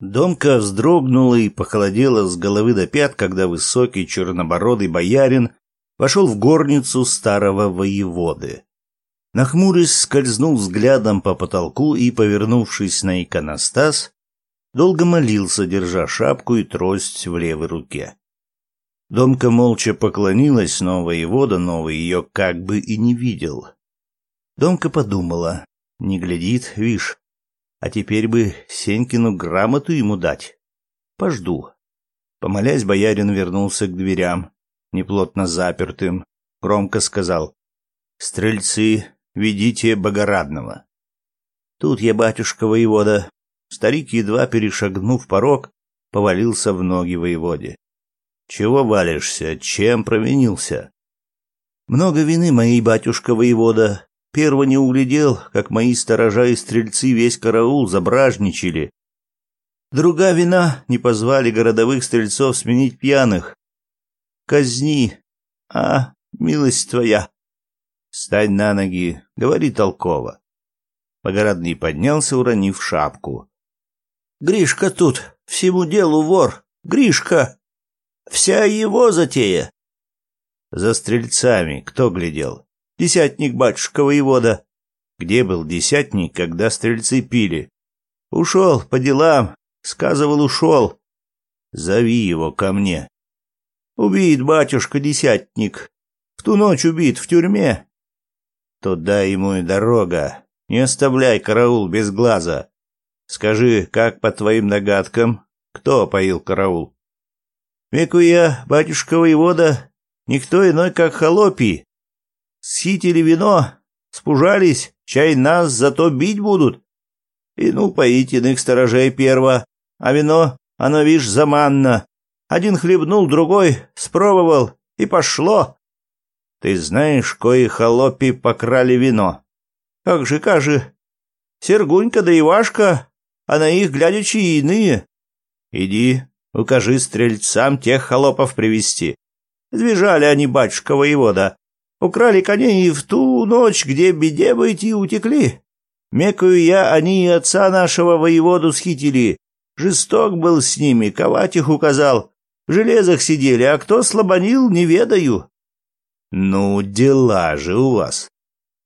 Домка вздрогнула и похолодела с головы до пят, когда высокий чернобородый боярин вошел в горницу старого воеводы. Нахмурясь, скользнул взглядом по потолку и, повернувшись на иконостас, долго молился, держа шапку и трость в левой руке. Домка молча поклонилась, но воевода новый ее как бы и не видел. Домка подумала, не глядит, вишь, а теперь бы Сенькину грамоту ему дать. Пожду. Помолясь, боярин вернулся к дверям, неплотно запертым, громко сказал: "Стрельцы, ведите Богорадного". Тут я батюшка воевода. Старик едва перешагнув порог, повалился в ноги воеводе. Чего валишься? Чем провинился? Много вины моей батюшка воевода, Перво не углядел, как мои сторожа и стрельцы весь караул забражничали. Друга вина не позвали городовых стрельцов сменить пьяных. Казни, а, милость твоя. Встань на ноги, говори толково. Погородный поднялся, уронив шапку. Гришка тут, всему делу вор. Гришка! Вся его затея. За стрельцами кто глядел? Десятник батюшка воевода. Где был десятник, когда стрельцы пили? Ушел по делам, сказывал, ушел. Зови его ко мне. Убит батюшка десятник. В ту ночь убит в тюрьме. Туда ему и дорога. Не оставляй караул без глаза. Скажи, как по твоим догадкам, кто поил караул? Веку я, батюшка воевода, никто иной, как Холопий, схитили вино, спужались, чай нас зато бить будут. И ну, поить иных сторожей перво, а вино, оно, вишь, заманно. Один хлебнул, другой спробовал, и пошло. Ты знаешь, кои холопи покрали вино. Как же, кажи, Сергунька да Ивашка, а на их глядячи и иные. Иди, укажи стрельцам тех холопов привести. Сбежали они, батюшка воевода, Украли коней в ту ночь, где беде быть, и утекли. Мекую я, они и отца нашего воеводу схитили. Жесток был с ними, ковать их указал. В железах сидели, а кто слабонил, не ведаю. Ну, дела же у вас.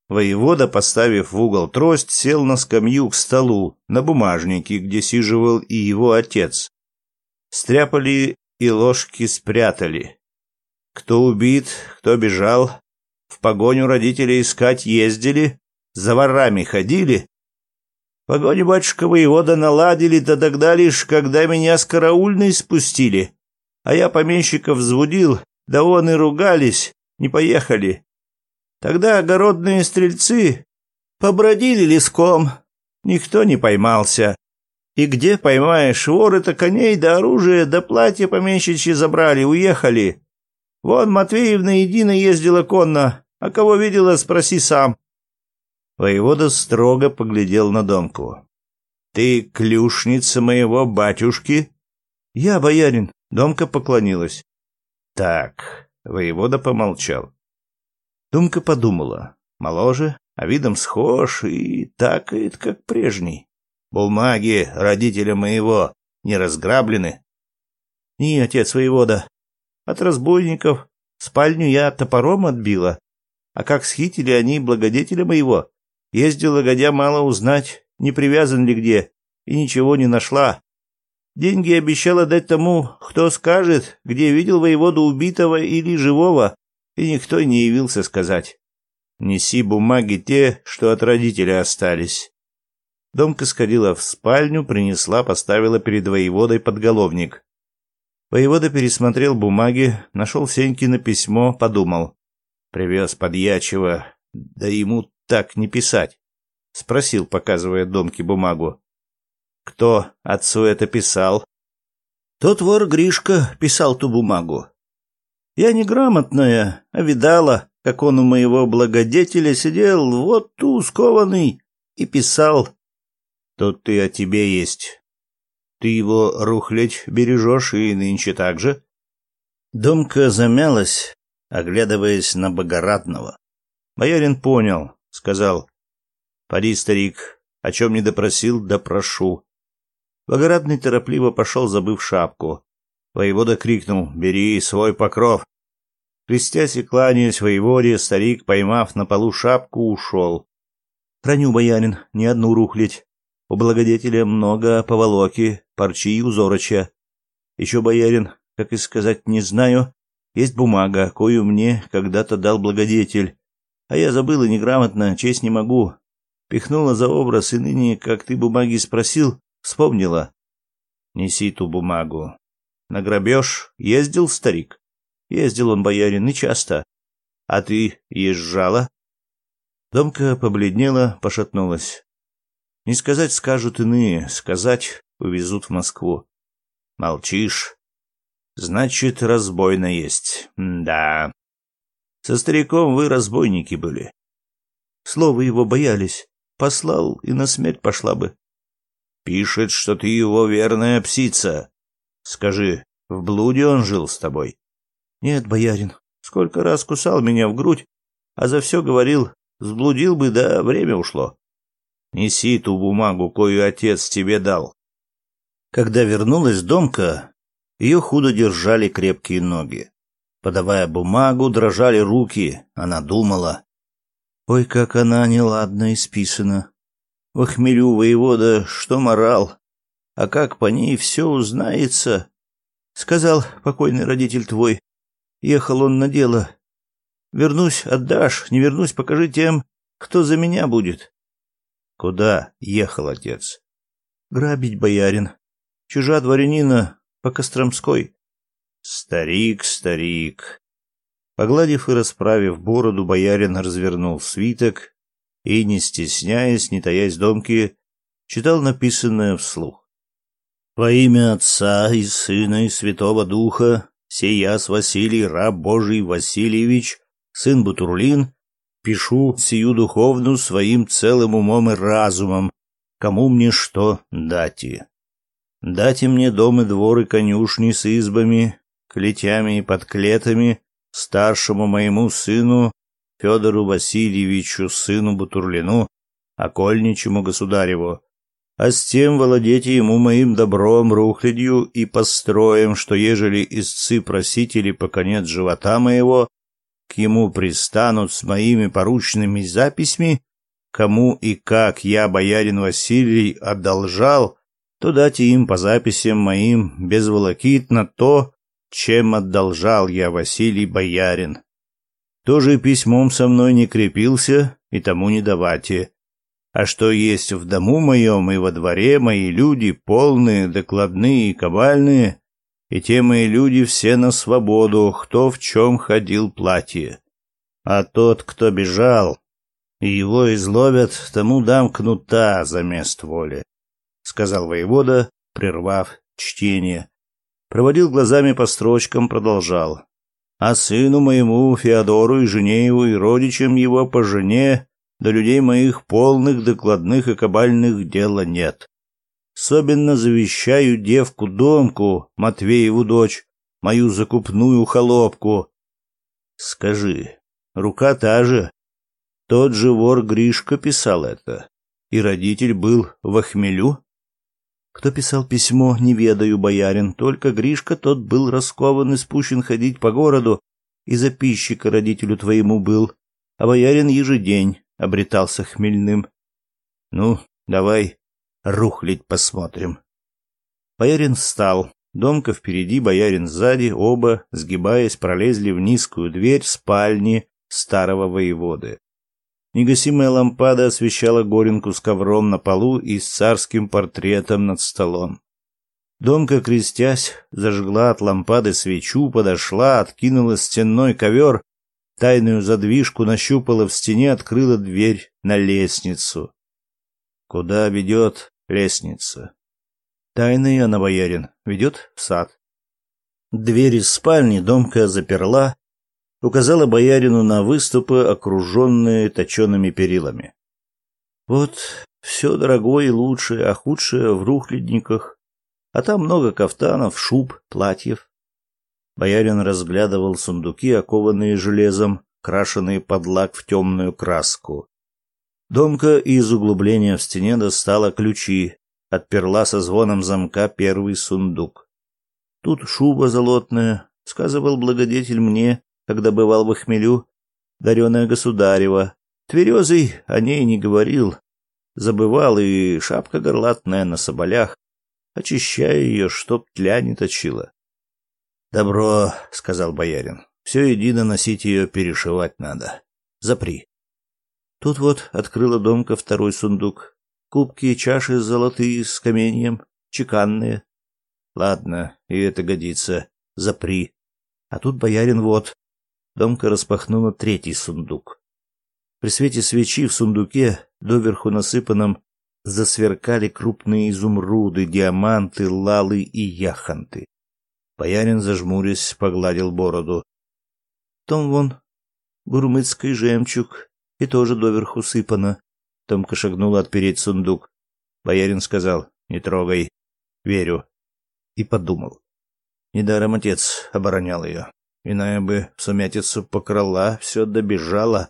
Воевода, поставив в угол трость, сел на скамью к столу, на бумажнике, где сиживал и его отец. Стряпали и ложки спрятали. Кто убит, кто бежал, в погоню родители искать ездили, за ворами ходили. Погоню батюшка воевода наладили, да тогда лишь, когда меня с караульной спустили. А я помещиков взвудил, да он и ругались, не поехали. Тогда огородные стрельцы побродили леском, никто не поймался. И где поймаешь воры-то коней да оружие, да платья помещичьи забрали, уехали. Вон Матвеевна едино ездила конно, а кого видела, спроси сам. Воевода строго поглядел на Домку. Ты клюшница моего батюшки? Я боярин, Домка поклонилась. Так, воевода помолчал. Думка подумала. Моложе, а видом схож и такает, как прежний. Бумаги родителя моего не разграблены? — Не, отец воевода. От разбойников спальню я топором отбила, а как схитили они благодетеля моего? Ездила годя мало узнать, не привязан ли где, и ничего не нашла. Деньги обещала дать тому, кто скажет, где видел воеводу убитого или живого, и никто не явился сказать. Неси бумаги те, что от родителя остались. Домка сходила в спальню, принесла, поставила перед воеводой подголовник. Воевода пересмотрел бумаги, нашел Сенькино письмо, подумал. Привез подьячего. Да ему так не писать. Спросил, показывая Домке бумагу. Кто отцу это писал? Тот вор Гришка писал ту бумагу. Я неграмотная, а видала, как он у моего благодетеля сидел, вот ту скованный, и писал. Тут ты о тебе есть. Ты его рухлядь бережешь и нынче так же? Домка замялась, оглядываясь на Богоратного. Боярин понял, сказал, «Поди, старик, о чем не допросил, допрошу». Богоратный торопливо пошел, забыв шапку. Воевода крикнул, «Бери свой покров!» Крестясь и кланяясь воеводе, старик, поймав на полу шапку, ушел. «Храню, боярин, не одну рухлить. У благодетеля много поволоки, парчи и узороча. Еще, боярин, как и сказать не знаю, есть бумага, кою мне когда-то дал благодетель. А я забыл и неграмотно, честь не могу. Пихнула за образ, и ныне, как ты бумаги спросил, вспомнила. Неси ту бумагу. На грабеж ездил старик? Ездил он, боярин, и часто. А ты езжала? Домка побледнела, пошатнулась. Не сказать скажут иные, сказать увезут в Москву. Молчишь. Значит, разбойно есть. да. Со стариком вы разбойники были. Слово его боялись. Послал, и на смерть пошла бы. Пишет, что ты его верная псица. Скажи, в блуде он жил с тобой? Нет, боярин. Сколько раз кусал меня в грудь, а за все говорил, сблудил бы, да время ушло. Неси ту бумагу, кою отец тебе дал. Когда вернулась Домка, ее худо держали крепкие ноги. Подавая бумагу, дрожали руки. Она думала. Ой, как она неладно исписана. В хмелю воевода, что морал. А как по ней все узнается? Сказал покойный родитель твой. Ехал он на дело. Вернусь, отдашь, не вернусь, покажи тем, кто за меня будет. Куда ехал отец? Грабить боярин. Чужа дворянина по Костромской. «Старик, старик!» Погладив и расправив бороду, боярин развернул свиток и, не стесняясь, не таясь домки, читал написанное вслух. «Во имя Отца и Сына и Святого Духа, сей яс Василий, раб Божий Васильевич, сын Бутурлин, пишу сию духовную своим целым умом и разумом, кому мне что дати. Дайте мне дом и двор и конюшни с избами, клетями и подклетами старшему моему сыну Федору Васильевичу, сыну Бутурлину, окольничему государеву, а с тем владейте ему моим добром, рухлядью и построем, что ежели истцы просители по конец живота моего, к ему пристанут с моими поручными записями, кому и как я, боярин Василий, одолжал, то дать им по записям моим безволокитно то, чем одолжал я Василий Боярин. Тоже письмом со мной не крепился и тому не давайте. А что есть в дому моем и во дворе мои люди полные, докладные и кабальные, и те мои люди все на свободу, кто в чем ходил платье. А тот, кто бежал, и его изловят, тому дам кнута за мест воли сказал воевода, прервав чтение. Проводил глазами по строчкам, продолжал. А сыну моему Феодору и жене его и родичам его по жене до людей моих полных докладных и кабальных дела нет. Особенно завещаю девку Домку, Матвееву дочь, мою закупную холопку. Скажи, рука та же? Тот же вор Гришка писал это. И родитель был в охмелю? Кто писал письмо, не ведаю, боярин, только Гришка тот был раскован и спущен ходить по городу, и записчика родителю твоему был, а боярин ежедень обретался хмельным. Ну, давай рухлить посмотрим. Боярин встал. Домка впереди, боярин сзади, оба, сгибаясь, пролезли в низкую дверь спальни старого воеводы. Негасимая лампада освещала горинку с ковром на полу и с царским портретом над столом. Домка, крестясь, зажгла от лампады свечу, подошла, откинула стенной ковер, тайную задвижку нащупала в стене, открыла дверь на лестницу. Куда ведет лестница? Тайная она, боярин, ведет в сад. Дверь из спальни Домка заперла, указала боярину на выступы, окруженные точеными перилами. «Вот все дорогое и лучшее, а худшее в рухлядниках, а там много кафтанов, шуб, платьев». Боярин разглядывал сундуки, окованные железом, крашенные под лак в темную краску. Домка из углубления в стене достала ключи, отперла со звоном замка первый сундук. Тут шуба золотная, сказывал благодетель мне, когда бывал в охмелю, дареное государево. Тверезый о ней не говорил. Забывал и шапка горлатная на соболях, очищая ее, чтоб тля не точила. «Добро», — сказал боярин, — «все едино носить ее перешивать надо. Запри». Тут вот открыла домка второй сундук. Кубки и чаши золотые с каменьем, чеканные. Ладно, и это годится. Запри. А тут боярин вот, Дамка распахнула третий сундук. При свете свечи в сундуке, доверху насыпанном, засверкали крупные изумруды, диаманты, лалы и яханты. Боярин, зажмурясь, погладил бороду. Том вон, бурмыцкий жемчуг, и тоже доверху сыпано. Томка шагнула отпереть сундук. Боярин сказал, не трогай, верю. И подумал. Недаром отец оборонял ее. Иная бы сумятицу покрала, все добежала.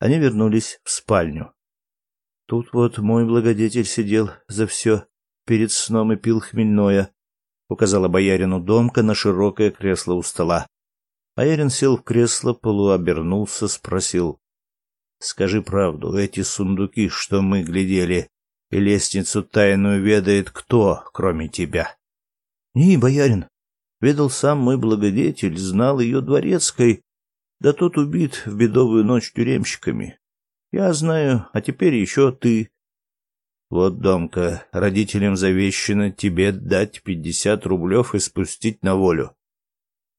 Они вернулись в спальню. Тут вот мой благодетель сидел за все перед сном и пил хмельное, указала боярину домка на широкое кресло у стола. Боярин сел в кресло, полуобернулся, спросил: "Скажи правду, эти сундуки, что мы глядели, и лестницу тайную ведает кто, кроме тебя?" "Не, боярин, Ведал сам мой благодетель, знал ее дворецкой, да тот убит в бедовую ночь тюремщиками. Я знаю, а теперь еще ты. Вот, Домка, родителям завещено тебе дать пятьдесят рублев и спустить на волю.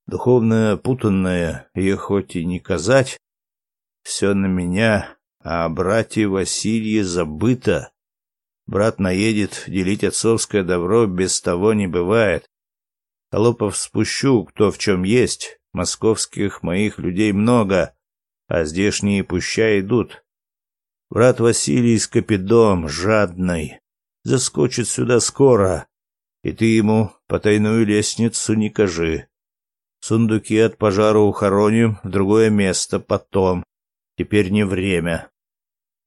Духовная путанная, ее хоть и не казать, все на меня, а братья Василия забыто. Брат наедет, делить отцовское добро без того не бывает. Холопов спущу, кто в чем есть. Московских моих людей много, а здешние пуща идут. Брат Василий Капидом жадный, заскочит сюда скоро, и ты ему потайную лестницу не кажи. Сундуки от пожара ухороним в другое место потом. Теперь не время.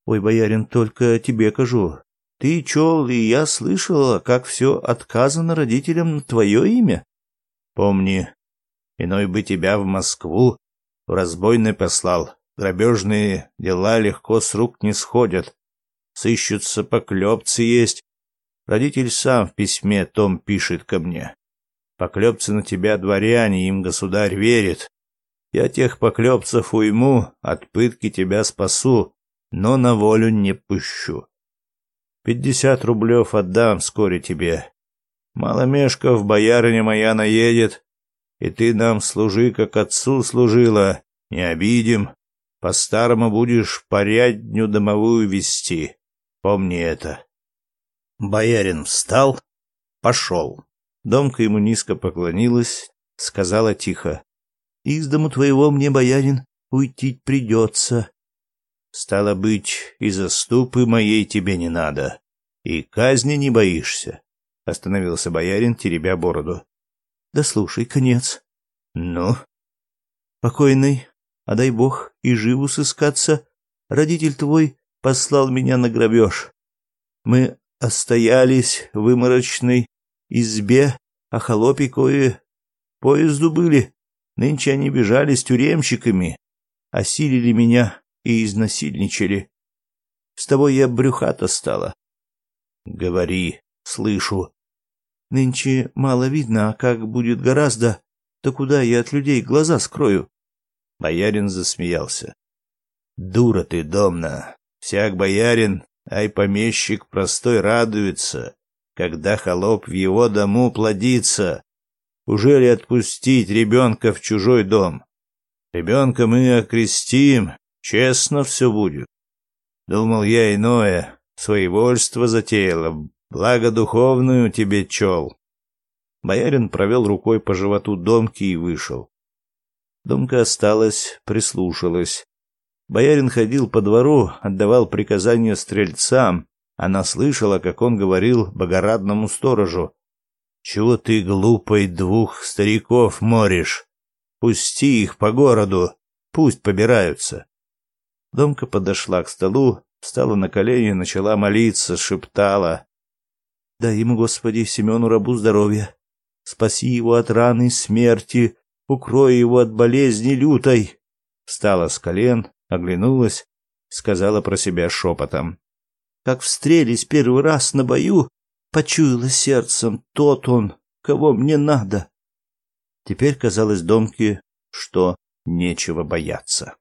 Ой, боярин, только тебе кажу. Ты чел, и я слышала, как все отказано родителям твое имя. Помни, иной бы тебя в Москву в разбойный послал. Грабежные дела легко с рук не сходят. Сыщутся поклепцы есть. Родитель сам в письме том пишет ко мне. Поклепцы на тебя дворяне, им государь верит. Я тех поклепцев уйму, от пытки тебя спасу, но на волю не пущу. Пятьдесят рублев отдам вскоре тебе. Маломешков, боярыня моя наедет, и ты нам служи, как отцу служила, не обидим. По-старому будешь порядню домовую вести. Помни это. Боярин встал, пошел. Домка ему низко поклонилась, сказала тихо. — Из дому твоего мне, боярин, уйти придется. Стало быть, и заступы моей тебе не надо, и казни не боишься, — остановился боярин, теребя бороду. — Да слушай, конец. — Ну? — Покойный, а дай бог и живу сыскаться, родитель твой послал меня на грабеж. Мы остоялись в выморочной избе, а холопиковые поезду были. Нынче они бежали с тюремщиками, осилили меня и изнасильничали. С тобой я брюхата стала. Говори, слышу. Нынче мало видно, а как будет гораздо, то куда я от людей глаза скрою? Боярин засмеялся. Дура ты, домна. Всяк боярин, ай помещик простой радуется, когда холоп в его дому плодится. Уже ли отпустить ребенка в чужой дом? Ребенка мы окрестим, Честно все будет. Думал я иное, своевольство затеяло, благо духовную тебе чел. Боярин провел рукой по животу Домки и вышел. Домка осталась, прислушалась. Боярин ходил по двору, отдавал приказания стрельцам. Она слышала, как он говорил богорадному сторожу. «Чего ты, глупый, двух стариков моришь? Пусти их по городу, пусть побираются. Домка подошла к столу, встала на колени начала молиться, шептала. «Дай ему, Господи, Семену рабу здоровья! Спаси его от раны смерти! Укрой его от болезни лютой!» Встала с колен, оглянулась, сказала про себя шепотом. «Как встрелись первый раз на бою, почуяла сердцем, тот он, кого мне надо!» Теперь казалось Домке, что нечего бояться.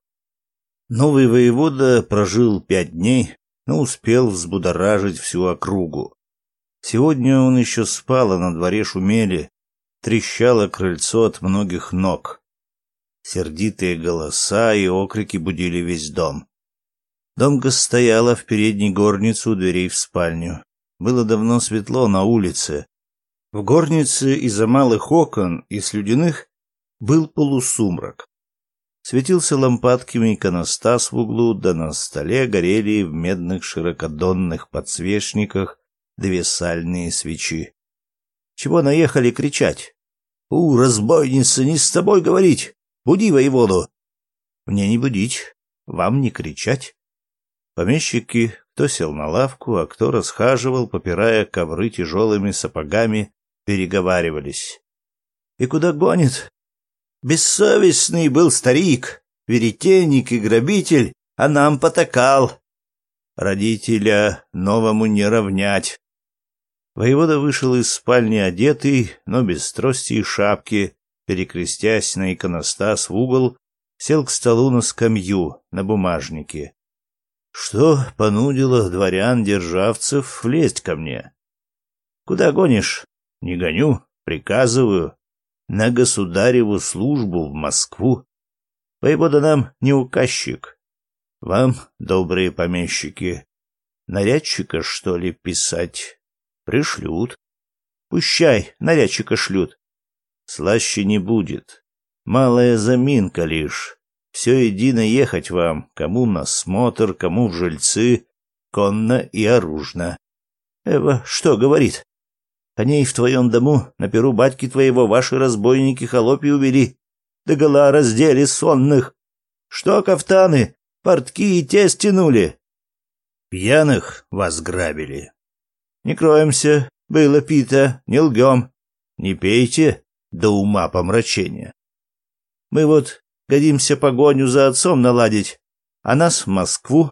Новый воевода прожил пять дней, но успел взбудоражить всю округу. Сегодня он еще спал, а на дворе шумели, трещало крыльцо от многих ног. Сердитые голоса и окрики будили весь дом. Домка стояла в передней горнице у дверей в спальню. Было давно светло на улице. В горнице из-за малых окон и слюдяных был полусумрак светился лампадками иконостас в углу, да на столе горели в медных широкодонных подсвечниках две сальные свечи. Чего наехали кричать? «У, разбойница, не с тобой говорить! Буди воеводу!» «Мне не будить, вам не кричать!» Помещики, кто сел на лавку, а кто расхаживал, попирая ковры тяжелыми сапогами, переговаривались. «И куда гонит? Бессовестный был старик, веретенник и грабитель, а нам потакал. Родителя новому не равнять. Воевода вышел из спальни одетый, но без трости и шапки, перекрестясь на иконостас в угол, сел к столу на скамью, на бумажнике. Что понудило дворян-державцев лезть ко мне? — Куда гонишь? — Не гоню, приказываю на государеву службу в Москву. Воевода не указчик. Вам, добрые помещики, нарядчика, что ли, писать? Пришлют. Пущай, нарядчика шлют. Слаще не будет. Малая заминка лишь. Все едино ехать вам, кому на смотр, кому в жильцы, конно и оружно. Эва что говорит? Коней в твоем дому на перу батьки твоего ваши разбойники холопи убери, увели, гола раздели сонных. Что кафтаны, портки и те стянули? Пьяных вас грабили, Не кроемся, было пито, не лгем. Не пейте до ума помрачения. Мы вот годимся погоню за отцом наладить, а нас в Москву.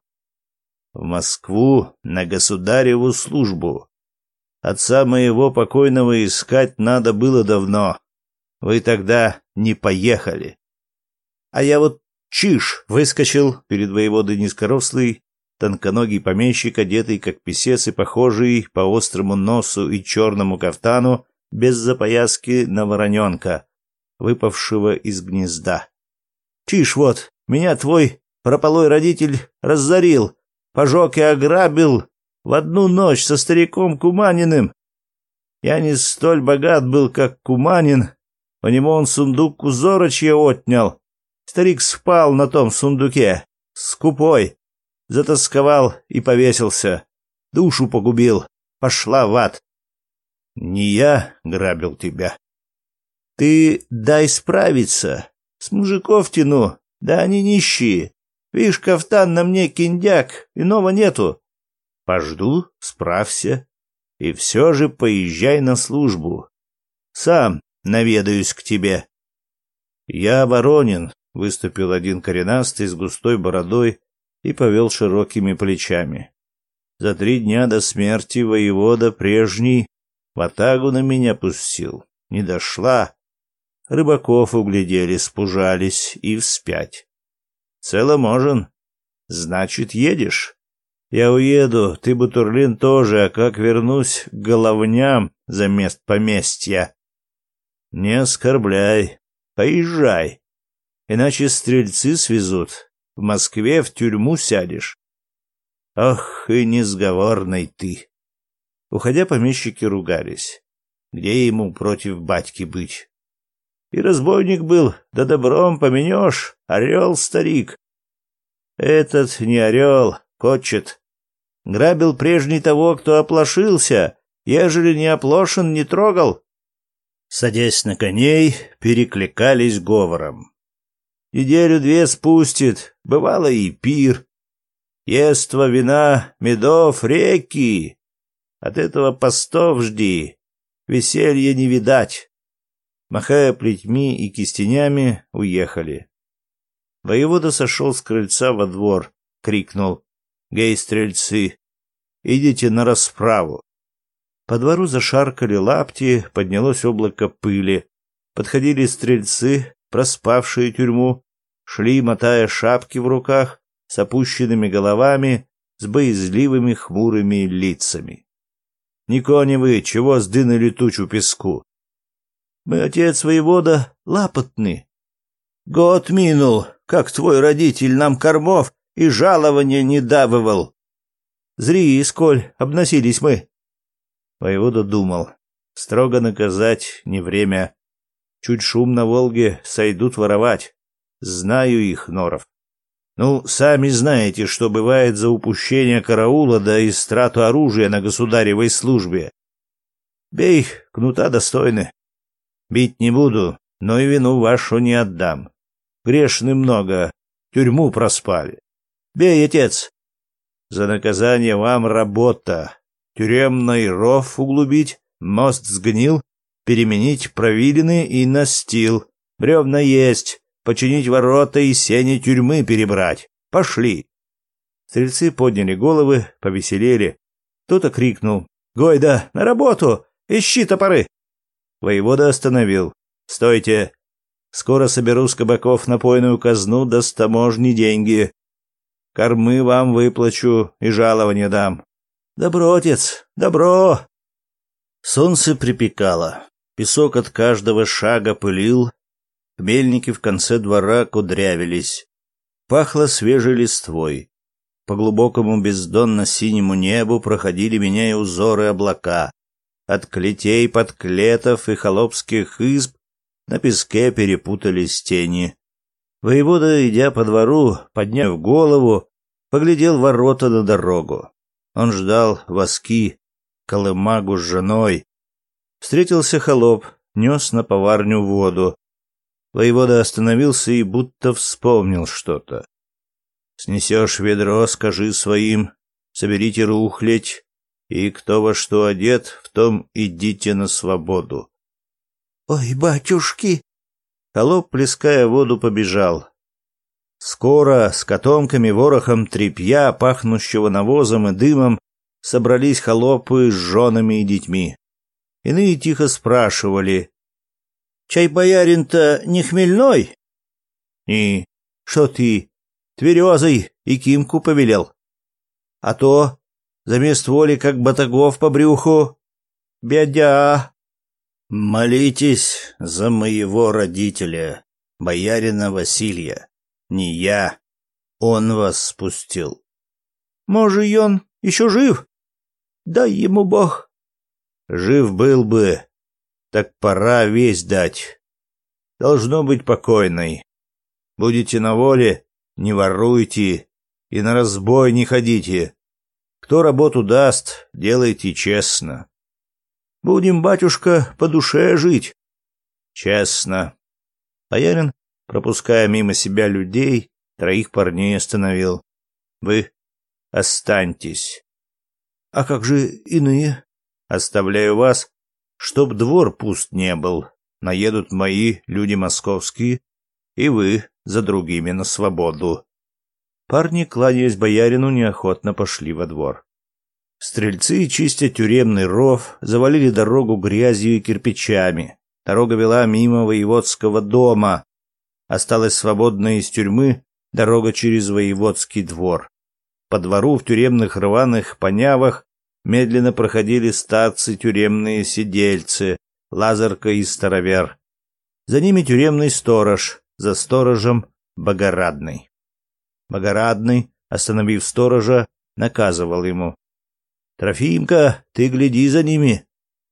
В Москву на государеву службу. Отца моего покойного искать надо было давно. Вы тогда не поехали. А я вот чиш выскочил перед воеводой низкорослый, тонконогий помещик, одетый как писец и похожий по острому носу и черному кафтану, без запояски на вороненка, выпавшего из гнезда. Чиш вот, меня твой пропалой родитель разорил, пожег и ограбил, в одну ночь со стариком Куманиным. Я не столь богат был, как Куманин. У него он сундук узорочья отнял. Старик спал на том сундуке, скупой. Затасковал и повесился. Душу погубил. Пошла в ад. Не я грабил тебя. Ты дай справиться. С мужиков тяну, да они нищие. Видишь, кафтан на мне киндяк, иного нету. Пожду, справься. И все же поезжай на службу. Сам наведаюсь к тебе. Я Воронин, выступил один коренастый с густой бородой и повел широкими плечами. За три дня до смерти воевода прежний ватагу на меня пустил. Не дошла. Рыбаков углядели, спужались и вспять. Целоможен. Значит, едешь? Я уеду, ты, Бутурлин, тоже, а как вернусь к головням за мест поместья? Не оскорбляй, поезжай, иначе стрельцы свезут, в Москве в тюрьму сядешь. Ах, и несговорный ты! Уходя, помещики ругались. Где ему против батьки быть? И разбойник был, да добром поменешь, орел старик. Этот не орел, хочет. Грабил прежний того, кто оплошился, ежели не оплошен, не трогал. Садясь на коней, перекликались говором. Неделю-две спустит, бывало и пир. Ество, вина, медов, реки. От этого постов жди, веселья не видать. Махая плетьми и кистенями, уехали. Воевода сошел с крыльца во двор, крикнул гей-стрельцы, идите на расправу. По двору зашаркали лапти, поднялось облако пыли. Подходили стрельцы, проспавшие тюрьму, шли, мотая шапки в руках, с опущенными головами, с боязливыми хмурыми лицами. Никоневы, чего сдынули тучу песку?» «Мы, отец воевода, лапотны». «Год минул, как твой родитель нам кормов и жалования не давывал. Зри, сколь обносились мы. Воевода думал. Строго наказать не время. Чуть шум на Волге сойдут воровать. Знаю их, Норов. Ну, сами знаете, что бывает за упущение караула да и страту оружия на государевой службе. Бей, кнута достойны. Бить не буду, но и вину вашу не отдам. Грешны много, тюрьму проспали. Бей, отец! За наказание вам работа. Тюремный ров углубить, мост сгнил, переменить провилины и настил. Бревна есть, починить ворота и сени тюрьмы перебрать. Пошли!» Стрельцы подняли головы, повеселели. Кто-то крикнул. «Гойда, на работу! Ищи топоры!» Воевода остановил. «Стойте! Скоро соберу с кабаков напойную казну да с таможни деньги. Кормы вам выплачу и жалование дам. Добро, отец, добро!» Солнце припекало. Песок от каждого шага пылил. Мельники в конце двора кудрявились. Пахло свежей листвой. По глубокому бездонно-синему небу проходили, меняя узоры облака. От клетей, подклетов и холопских изб на песке перепутались тени. Воевода, идя по двору, подняв голову, поглядел ворота на дорогу. Он ждал воски, колымагу с женой. Встретился холоп, нес на поварню воду. Воевода остановился и будто вспомнил что-то. «Снесешь ведро, скажи своим, соберите рухлядь, и кто во что одет, в том идите на свободу». «Ой, батюшки!» Холоп, плеская воду, побежал. Скоро с котомками, ворохом тряпья, пахнущего навозом и дымом, собрались холопы с женами и детьми. Иные тихо спрашивали. — Чай боярин-то не хмельной? — И что ты, тверезой и кимку повелел? — А то, замест воли, как батагов по брюху. — Бедя! «Молитесь за моего родителя, боярина Василия. Не я. Он вас спустил». «Может, и он еще жив? Дай ему Бог». «Жив был бы, так пора весь дать. Должно быть покойной. Будете на воле, не воруйте и на разбой не ходите. Кто работу даст, делайте честно». Будем, батюшка, по душе жить. Честно. Боярин, пропуская мимо себя людей, троих парней остановил. Вы останьтесь. А как же иные? Оставляю вас, чтоб двор пуст не был. Наедут мои люди московские, и вы за другими на свободу. Парни, кланяясь боярину, неохотно пошли во двор. Стрельцы, чистя тюремный ров, завалили дорогу грязью и кирпичами. Дорога вела мимо воеводского дома. Осталась свободная из тюрьмы дорога через воеводский двор. По двору в тюремных рваных понявах медленно проходили старцы тюремные сидельцы, Лазарка и Старовер. За ними тюремный сторож, за сторожем Богорадный. Богорадный, остановив сторожа, наказывал ему «Трофимка, ты гляди за ними.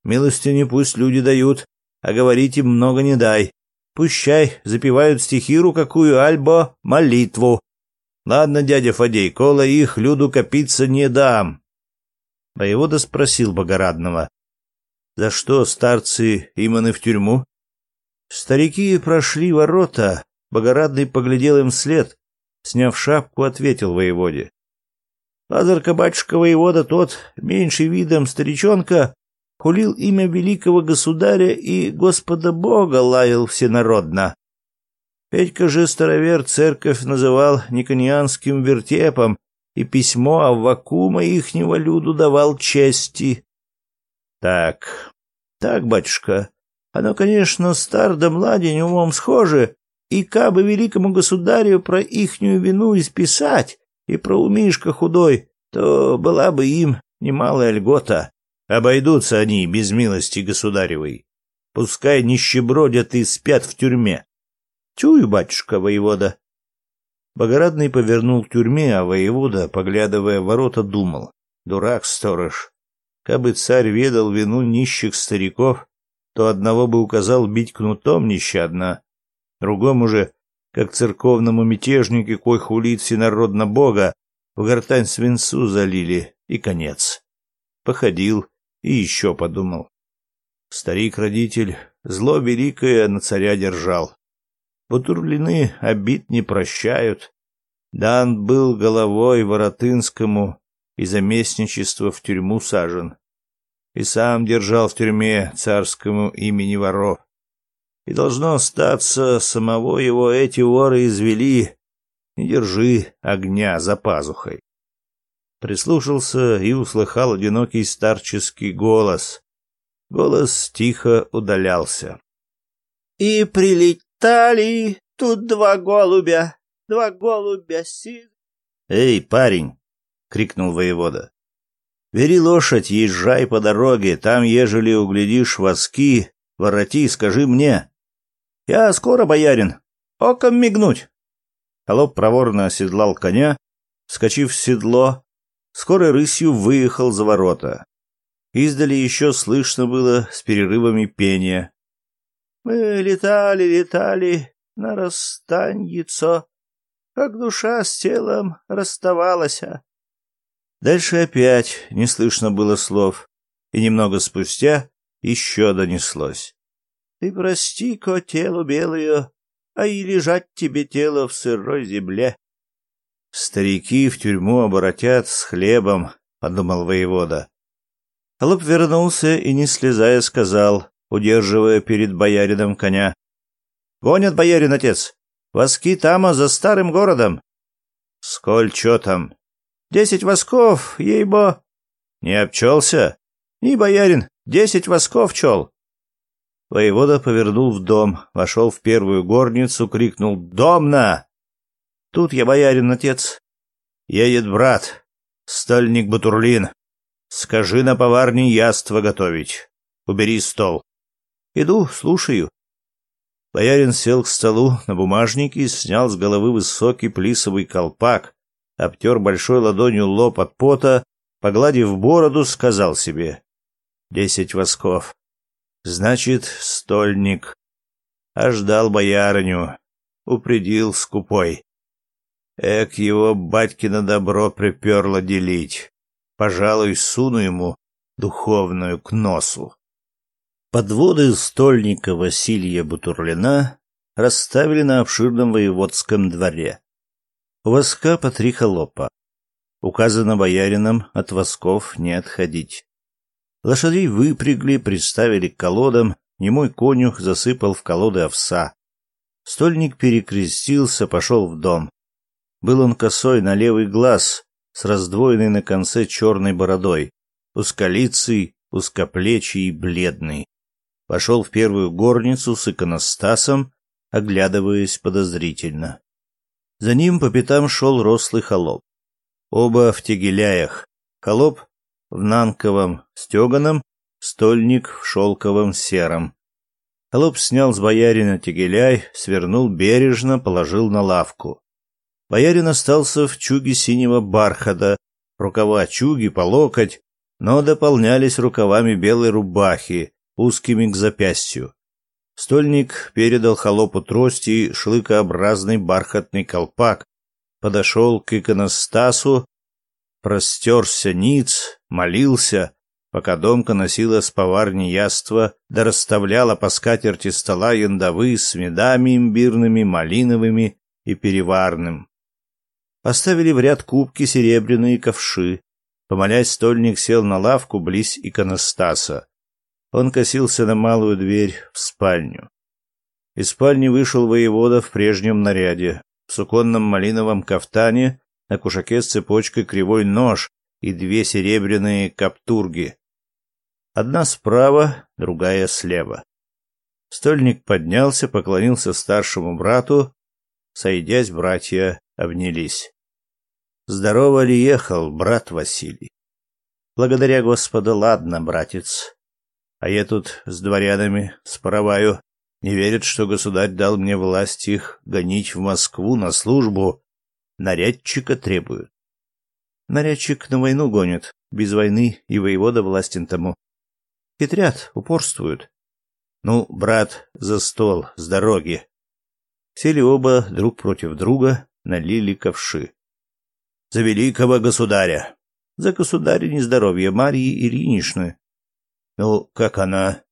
Милостиню пусть люди дают, а говорить им много не дай. Пущай, запевают стихиру какую, альбо молитву. Ладно, дядя Фадей, кола их люду копиться не дам». Воевода спросил Богорадного. «За что старцы иманы в тюрьму?» Старики прошли ворота. Богорадный поглядел им вслед. Сняв шапку, ответил воеводе. Лазарка, батюшка воевода тот, меньше видом старичонка, хулил имя великого государя и Господа Бога лаял всенародно. Петька же старовер церковь называл никонианским вертепом, и письмо Аввакума ихнего люду давал чести. Так, так, батюшка, оно, конечно, стар да младень умом схоже, и кабы великому государю про ихнюю вину исписать, и про проумишка худой, то была бы им немалая льгота. Обойдутся они без милости государевой. Пускай нищебродят и спят в тюрьме. Тюю, батюшка воевода. Богородный повернул к тюрьме, а воевода, поглядывая в ворота, думал. Дурак сторож. Кабы царь ведал вину нищих стариков, то одного бы указал бить кнутом нещадно, другому же как церковному мятежнику, кой хулит всенародно Бога, в гортань свинцу залили, и конец. Походил и еще подумал. Старик-родитель зло великое на царя держал. Бутурлины обид не прощают. Дан был головой Воротынскому и за местничество в тюрьму сажен. И сам держал в тюрьме царскому имени воров. И должно остаться самого его эти воры извели. Не держи огня за пазухой. Прислушался и услыхал одинокий старческий голос. Голос тихо удалялся. И прилетали тут два голубя, два голубя си. Эй, парень, крикнул воевода. Бери лошадь, езжай по дороге, там ежели углядишь воски, вороти, и скажи мне. Я скоро, боярин. Оком мигнуть. Холоп проворно оседлал коня, вскочив в седло, скорой рысью выехал за ворота. Издали еще слышно было с перерывами пения. Мы летали, летали на расстаньецо, как душа с телом расставалась. Дальше опять не слышно было слов, и немного спустя еще донеслось. Ты прости ко тело белое, а и лежать тебе тело в сырой земле. Старики в тюрьму оборотят с хлебом, подумал воевода. Хлоп вернулся и, не слезая, сказал, удерживая перед боярином коня. «Гонят боярин, отец! Воски тама за старым городом!» «Сколь чё там?» «Десять восков, ейбо. «Не обчелся?» «И, боярин, десять восков чел!» Воевода повернул в дом, вошел в первую горницу, крикнул «Домна!» «Тут я боярин, отец!» «Едет брат, стольник Батурлин. Скажи на поварне яство готовить. Убери стол». «Иду, слушаю». Боярин сел к столу на бумажнике и снял с головы высокий плисовый колпак, обтер большой ладонью лоб от пота, погладив бороду, сказал себе «Десять восков». Значит, стольник. Ождал боярню, упредил скупой. Эк, его батькино добро приперло делить. Пожалуй, суну ему духовную к носу. Подводы стольника Василия Бутурлина расставили на обширном воеводском дворе. У воска по три холопа. Указано боярином от восков не отходить. Лошадей выпрягли, приставили к колодам, немой конюх засыпал в колоды овса. Стольник перекрестился, пошел в дом. Был он косой на левый глаз, с раздвоенной на конце черной бородой, узколицый, узкоплечий и бледный. Пошел в первую горницу с иконостасом, оглядываясь подозрительно. За ним по пятам шел рослый холоп. Оба в тегеляях. Холоп в нанковом стеганом, стольник в шелковом сером. Холоп снял с боярина тегеляй, свернул бережно, положил на лавку. Боярин остался в чуге синего бархата, рукава чуги по локоть, но дополнялись рукавами белой рубахи, узкими к запястью. Стольник передал холопу трости и шлыкообразный бархатный колпак, подошел к иконостасу, простерся ниц, молился, пока домка носила с поварни яства, да расставляла по скатерти стола яндовы с медами имбирными, малиновыми и переварным. Поставили в ряд кубки серебряные ковши. Помолясь, стольник сел на лавку близ иконостаса. Он косился на малую дверь в спальню. Из спальни вышел воевода в прежнем наряде, в суконном малиновом кафтане, на кушаке с цепочкой кривой нож, и две серебряные каптурги. Одна справа, другая слева. Стольник поднялся, поклонился старшему брату. Сойдясь, братья обнялись. «Здорово ли ехал, брат Василий?» «Благодаря Господу, ладно, братец. А я тут с дворянами спороваю. Не верят, что государь дал мне власть их гонить в Москву на службу. Нарядчика требуют. Нарядчик на войну гонит. Без войны и воевода властен тому. Петрят упорствуют. Ну, брат, за стол, с дороги. Сели оба друг против друга, налили ковши. За великого государя. За государя нездоровье Марьи Ильиничны. Ну, как она?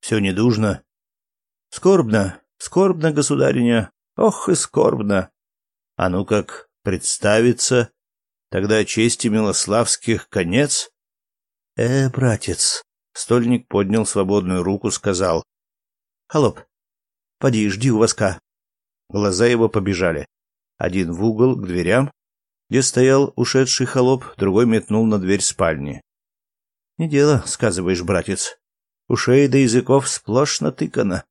Все недужно? Скорбно, скорбно, государиня. Ох и скорбно. А ну как представится, Тогда чести Милославских конец? Э, братец, стольник поднял свободную руку, сказал: "Холоп, поди, жди у воска". Глаза его побежали. Один в угол к дверям, где стоял ушедший холоп, другой метнул на дверь спальни. Не дело, сказываешь, братец. Ушей до языков сплошно натыкано.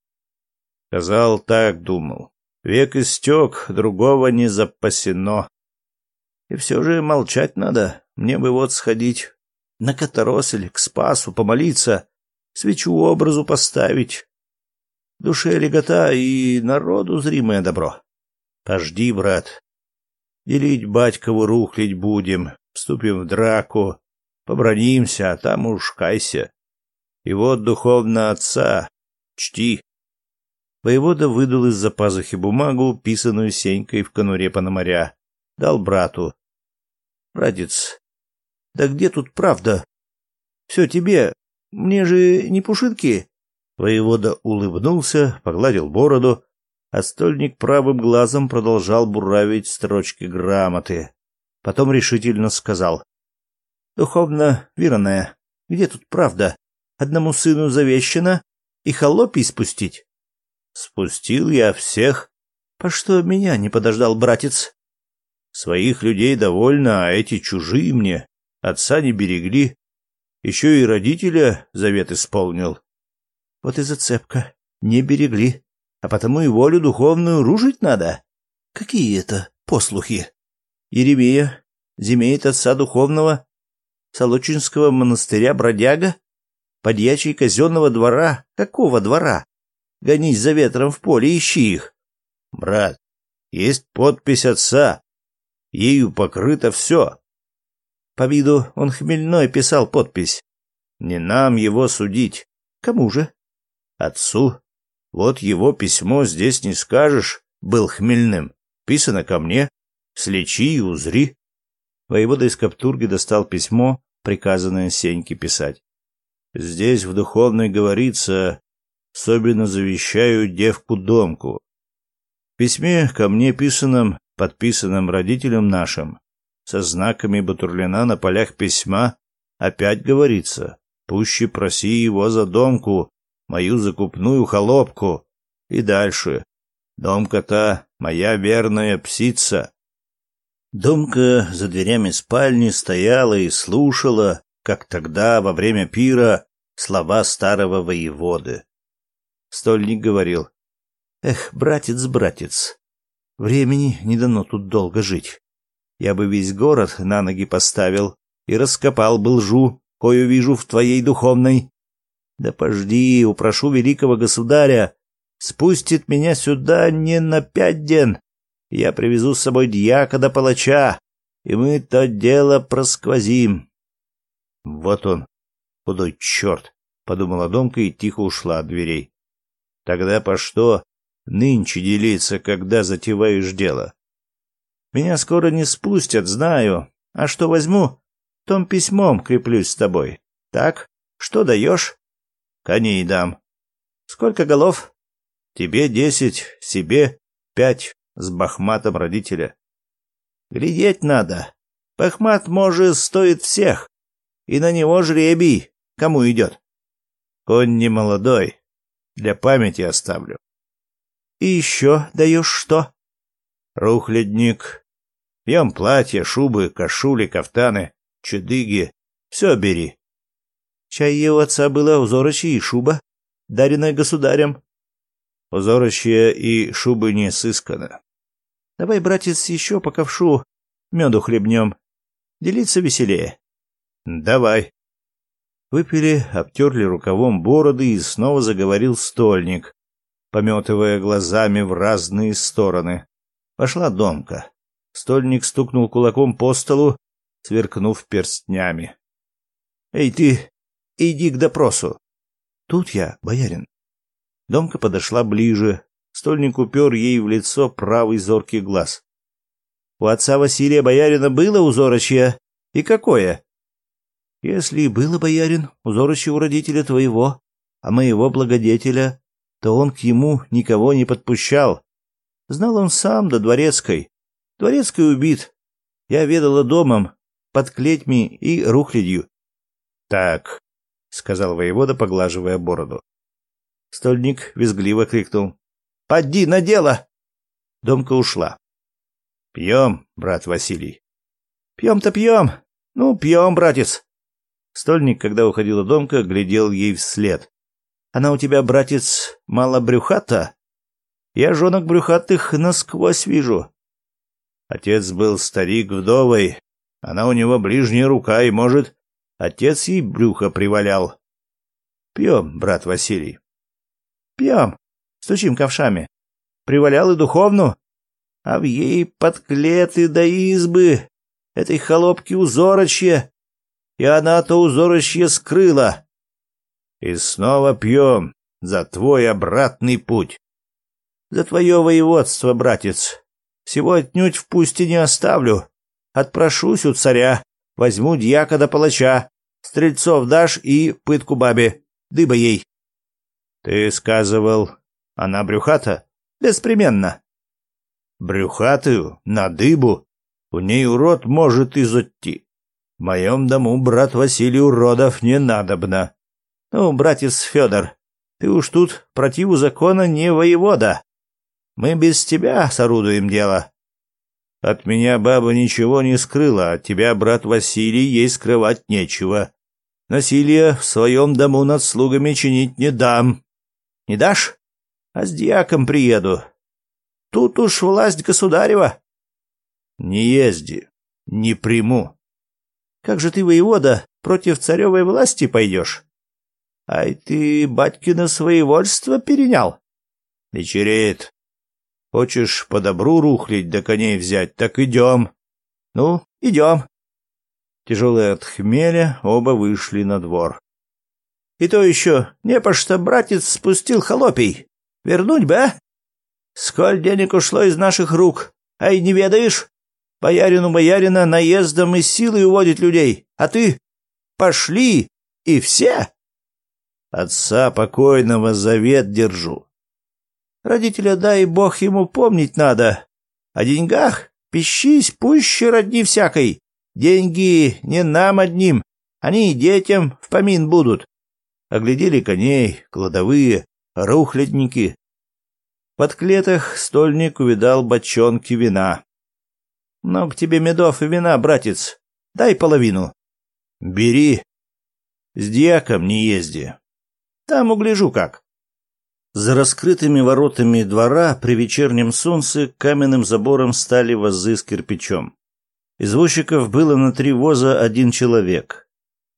Сказал так, думал. Век истек, другого не запасено. И все же молчать надо. Мне бы вот сходить на Катаросль, к Спасу, помолиться, свечу образу поставить. Душе легота и народу зримое добро. Пожди, брат. Делить батькову рухлить будем, вступим в драку, побронимся, а там уж кайся. И вот духовно отца чти. Воевода выдал из-за пазухи бумагу, писанную Сенькой в конуре Пономаря, дал брату. Радец. Да где тут правда? Все тебе. Мне же не пушинки. Воевода улыбнулся, погладил бороду, а стольник правым глазом продолжал буравить строчки грамоты. Потом решительно сказал. Духовно верная, Где тут правда? Одному сыну завещено и холопий спустить. Спустил я всех. По что меня не подождал братец? Своих людей довольно, а эти чужие мне. Отца не берегли. Еще и родителя завет исполнил. Вот и зацепка. Не берегли. А потому и волю духовную ружить надо. Какие это послухи? Еремия, земеет отца духовного, Солочинского монастыря бродяга, подьячий казенного двора. Какого двора? Гонись за ветром в поле, ищи их. Брат, есть подпись отца, Ею покрыто все. По виду он хмельной писал подпись. Не нам его судить. Кому же? Отцу. Вот его письмо здесь не скажешь, был хмельным. Писано ко мне. Слечи и узри. Воевода из Каптурги достал письмо, приказанное Сеньке писать. Здесь в духовной говорится, особенно завещаю девку-домку. В письме ко мне писанном подписанным родителям нашим, со знаками Батурлина на полях письма, опять говорится «Пуще проси его за домку, мою закупную холопку». И дальше «Домка-то моя верная псица». Домка за дверями спальни стояла и слушала, как тогда, во время пира, слова старого воеводы. Стольник говорил, «Эх, братец, братец, Времени не дано тут долго жить. Я бы весь город на ноги поставил и раскопал бы лжу, кою вижу в твоей духовной. Да пожди, упрошу великого государя, спустит меня сюда не на пять ден. Я привезу с собой дьяка до палача, и мы то дело просквозим. Вот он, худой черт, — подумала Домка и тихо ушла от дверей. Тогда по что Нынче делиться, когда затеваешь дело. Меня скоро не спустят, знаю. А что возьму? Том письмом креплюсь с тобой. Так? Что даешь? Коней дам. Сколько голов? Тебе десять, себе пять с бахматом родителя. Глядеть надо. Бахмат, может, стоит всех. И на него жребий. Кому идет? Конь не молодой. Для памяти оставлю. И еще даешь что? рухлядник, ледник. Пьем платья, шубы, кашули, кафтаны, чудыги. Все бери. Чай у отца было узорочье и шуба, даренная государем. Узорочье и шубы не сыскано. Давай, братец, еще по ковшу меду хлебнем. Делиться веселее. Давай. Выпили, обтерли рукавом бороды и снова заговорил стольник, пометывая глазами в разные стороны. Пошла Домка. Стольник стукнул кулаком по столу, сверкнув перстнями. «Эй ты, иди к допросу!» «Тут я, боярин». Домка подошла ближе. Стольник упер ей в лицо правый зоркий глаз. «У отца Василия Боярина было узорочье? И какое?» «Если и было, боярин, узорочье у родителя твоего, а моего благодетеля то он к ему никого не подпущал. Знал он сам до Дворецкой. Дворецкой убит. Я ведала домом, под клетьми и рухлядью. — Так, — сказал воевода, поглаживая бороду. Стольник визгливо крикнул. — Поди на дело! Домка ушла. — Пьем, брат Василий. — Пьем-то пьем. Ну, пьем, братец. Стольник, когда уходила Домка, глядел ей вслед. Она у тебя, братец, мало брюхата? Я жонок брюхатых насквозь вижу. Отец был старик вдовой. Она у него ближняя рука, и, может, отец ей брюхо привалял. Пьем, брат Василий. Пьем. Стучим ковшами. Привалял и духовну. А в ей подклеты до избы. Этой холопки узорочье. И она то узорочье скрыла. И снова пьем за твой обратный путь. За твое воеводство, братец. Всего отнюдь в пусти не оставлю. Отпрошусь у царя, возьму дьяка до палача. Стрельцов дашь и пытку бабе, дыба ей. Ты сказывал, она брюхата? Беспременно. Брюхатую, на дыбу. У ней урод может изотти. В моем дому брат Василий уродов не надобно. Ну, братец Федор, ты уж тут противу закона не воевода. Мы без тебя сорудуем дело. От меня баба ничего не скрыла, от тебя, брат Василий, ей скрывать нечего. Насилие в своем дому над слугами чинить не дам. Не дашь? А с диаком приеду. Тут уж власть государева. Не езди, не приму. Как же ты, воевода, против царевой власти пойдешь? Ай, ты батькино своевольство перенял? Вечереет. Хочешь по добру рухлить, да коней взять, так идем. Ну, идем. Тяжелые от хмеля оба вышли на двор. И то еще, не по что братец спустил холопий. Вернуть бы, а? Сколь денег ушло из наших рук. Ай, не ведаешь? Боярину боярина наездом и силой уводит людей. А ты? Пошли! И все! Отца покойного завет держу. Родителя, дай бог ему помнить надо. О деньгах пищись пуще родни всякой. Деньги не нам одним, они и детям в помин будут. Оглядели коней, кладовые, рухлядники. Под клетах стольник увидал бочонки вина. — Много тебе медов и вина, братец. Дай половину. — Бери. С дьяком не езди. Там угляжу как». За раскрытыми воротами двора при вечернем солнце каменным забором стали вазы с кирпичом. Извозчиков было на три воза один человек.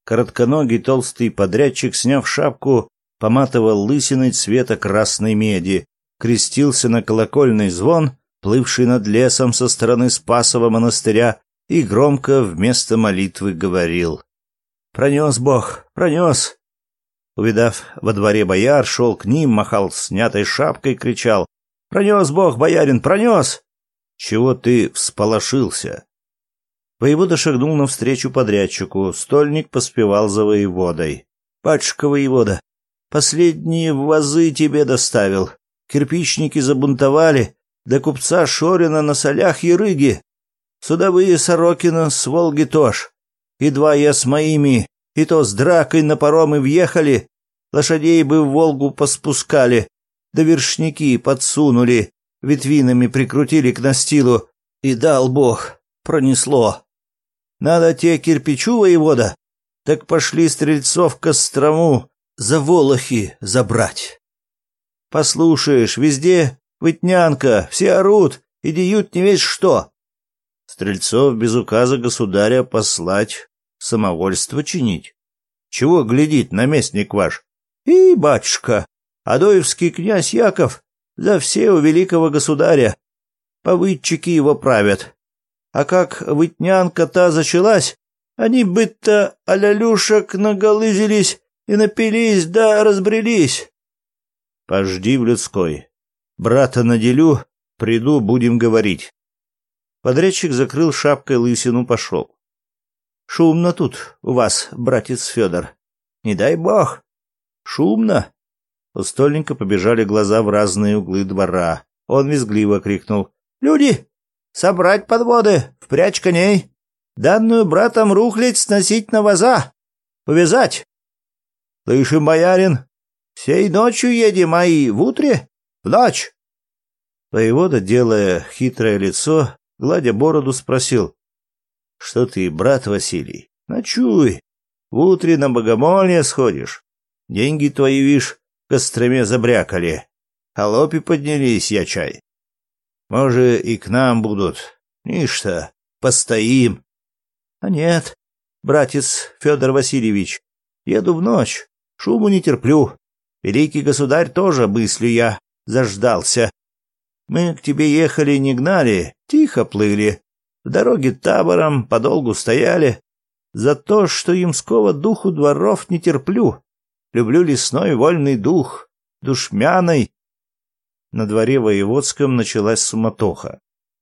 Коротконогий толстый подрядчик, сняв шапку, поматывал лысиной цвета красной меди, крестился на колокольный звон, плывший над лесом со стороны Спасова монастыря, и громко вместо молитвы говорил. «Пронес Бог, пронес! Увидав во дворе бояр, шел к ним, махал снятой шапкой, кричал «Пронес бог, боярин, пронес!» «Чего ты всполошился?» Воевода шагнул навстречу подрядчику, стольник поспевал за воеводой. «Батюшка воевода, последние вазы тебе доставил. Кирпичники забунтовали, до купца Шорина на солях и рыги. Судовые Сорокина с Волги тоже. Едва я с моими и то с дракой на паромы въехали, лошадей бы в Волгу поспускали, да вершники подсунули, ветвинами прикрутили к настилу, и дал бог, пронесло. Надо те кирпичу воевода, так пошли стрельцов к Кострому за волохи забрать. Послушаешь, везде вытнянка, все орут и диют не весь что. Стрельцов без указа государя послать самовольство чинить. Чего глядит наместник ваш? И, батюшка, Адоевский князь Яков за все у великого государя. Повыдчики его правят. А как вытнянка та зачалась, они то алялюшек наголызились и напились да разбрелись. Пожди в людской. Брата наделю, приду, будем говорить. Подрядчик закрыл шапкой лысину, пошел. Шумно тут у вас, братец Федор. Не дай бог. Шумно. У стольника побежали глаза в разные углы двора. Он визгливо крикнул. «Люди! Собрать подводы! Впрячь коней! Данную братом рухлить сносить на ваза! Повязать!» «Слышим, боярин! Сей ночью едем, а и в утре? В ночь!» Воевода, делая хитрое лицо, гладя бороду, спросил что ты брат Василий. Ночуй. В утре на богомолье сходишь. Деньги твои, вишь, в Костроме забрякали. Холопи а поднялись, я чай. Может, и к нам будут. нишь постоим. А нет, братец Федор Васильевич, еду в ночь, шуму не терплю. Великий государь тоже, мыслю я, заждался. Мы к тебе ехали, не гнали, тихо плыли, в дороге табором подолгу стояли. За то, что ямского духу дворов не терплю. Люблю лесной вольный дух, душмяной. На дворе воеводском началась суматоха.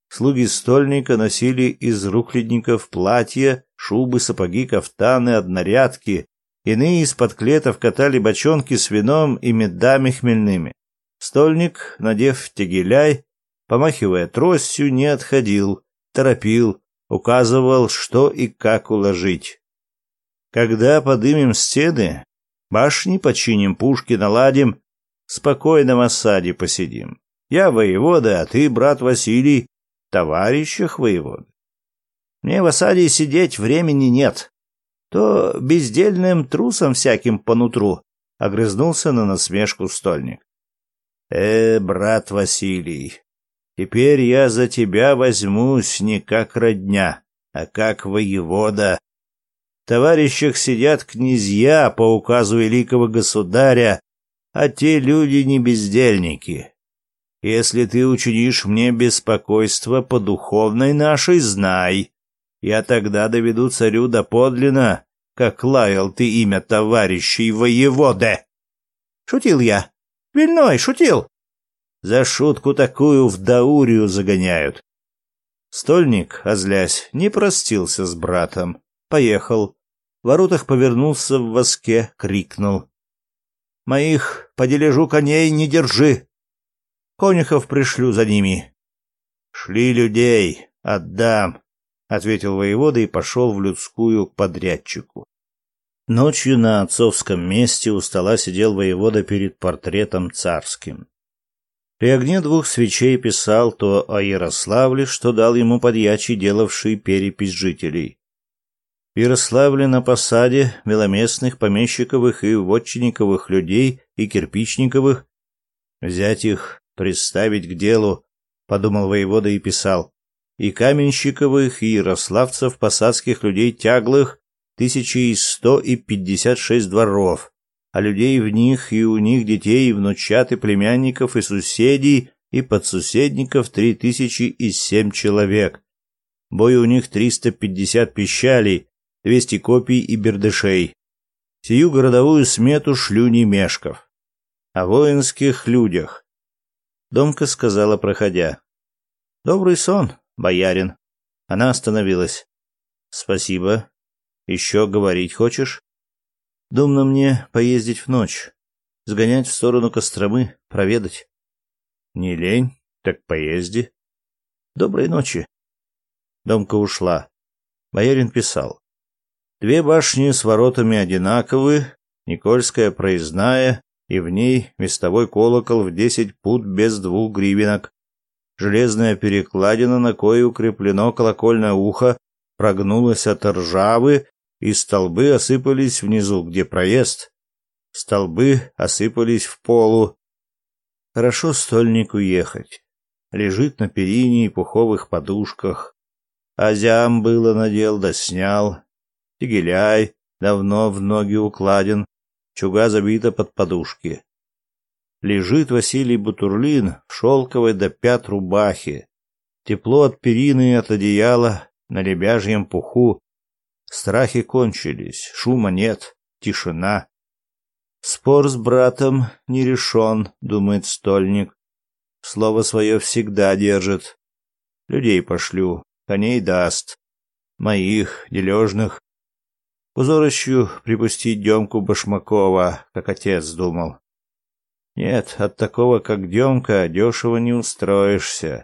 Слуги стольника носили из рукледников платья, шубы, сапоги, кафтаны, однорядки. Иные из-под клетов катали бочонки с вином и медами хмельными. Стольник, надев тягеляй, помахивая тростью, не отходил, торопил, указывал, что и как уложить. Когда подымем стены, башни починим, пушки наладим, спокойно в осаде посидим. Я воевода, а ты, брат Василий, товарищах воевод. Мне в осаде сидеть времени нет. То бездельным трусом всяким понутру, — огрызнулся на насмешку стольник. — Э, брат Василий, Теперь я за тебя возьмусь не как родня, а как воевода. В товарищах сидят князья по указу великого государя, а те люди не бездельники. Если ты учинишь мне беспокойство по духовной нашей, знай. Я тогда доведу царю подлинно, как лаял ты имя товарищей воеводы. Шутил я. Вильной, шутил. За шутку такую в Даурию загоняют. Стольник, озлясь, не простился с братом. Поехал. В воротах повернулся в воске, крикнул. «Моих по коней не держи! Конюхов пришлю за ними!» «Шли людей, отдам!» — ответил воевода и пошел в людскую к подрядчику. Ночью на отцовском месте у стола сидел воевода перед портретом царским. При огне двух свечей писал то о Ярославле, что дал ему подьячий, делавший перепись жителей. В Ярославле на посаде миломестных помещиковых и вотчинниковых людей и кирпичниковых взять их, представить к делу, подумал воевода и писал. И каменщиковых, и ярославцев, посадских людей тяглых, тысячи сто и пятьдесят шесть дворов, а людей в них и у них детей и внучат и племянников и соседей и подсоседников три тысячи и семь человек. Бой у них триста пятьдесят пищалей, двести копий и бердышей. Сию городовую смету шлю не мешков. О воинских людях. Домка сказала, проходя. «Добрый сон, боярин». Она остановилась. «Спасибо. Еще говорить хочешь?» Думно мне поездить в ночь, сгонять в сторону Костромы, проведать. Не лень, так поезди. Доброй ночи. Домка ушла. Боярин писал. Две башни с воротами одинаковы, Никольская проездная, и в ней местовой колокол в десять пут без двух гривенок, железная перекладина, на кое укреплено колокольное ухо, прогнулась от ржавы и столбы осыпались внизу, где проезд. Столбы осыпались в полу. Хорошо стольнику ехать. Лежит на перине и пуховых подушках. Азям было надел да снял. Тигеляй давно в ноги укладен, чуга забита под подушки. Лежит Василий Бутурлин в шелковой до пят рубахе. Тепло от Страхи кончились, шума нет, тишина. Спор с братом не решен, думает стольник. Слово свое всегда держит. Людей пошлю, коней даст. Моих, дележных. Узорощу припустить Демку Башмакова, как отец думал. Нет, от такого, как Демка, дешево не устроишься.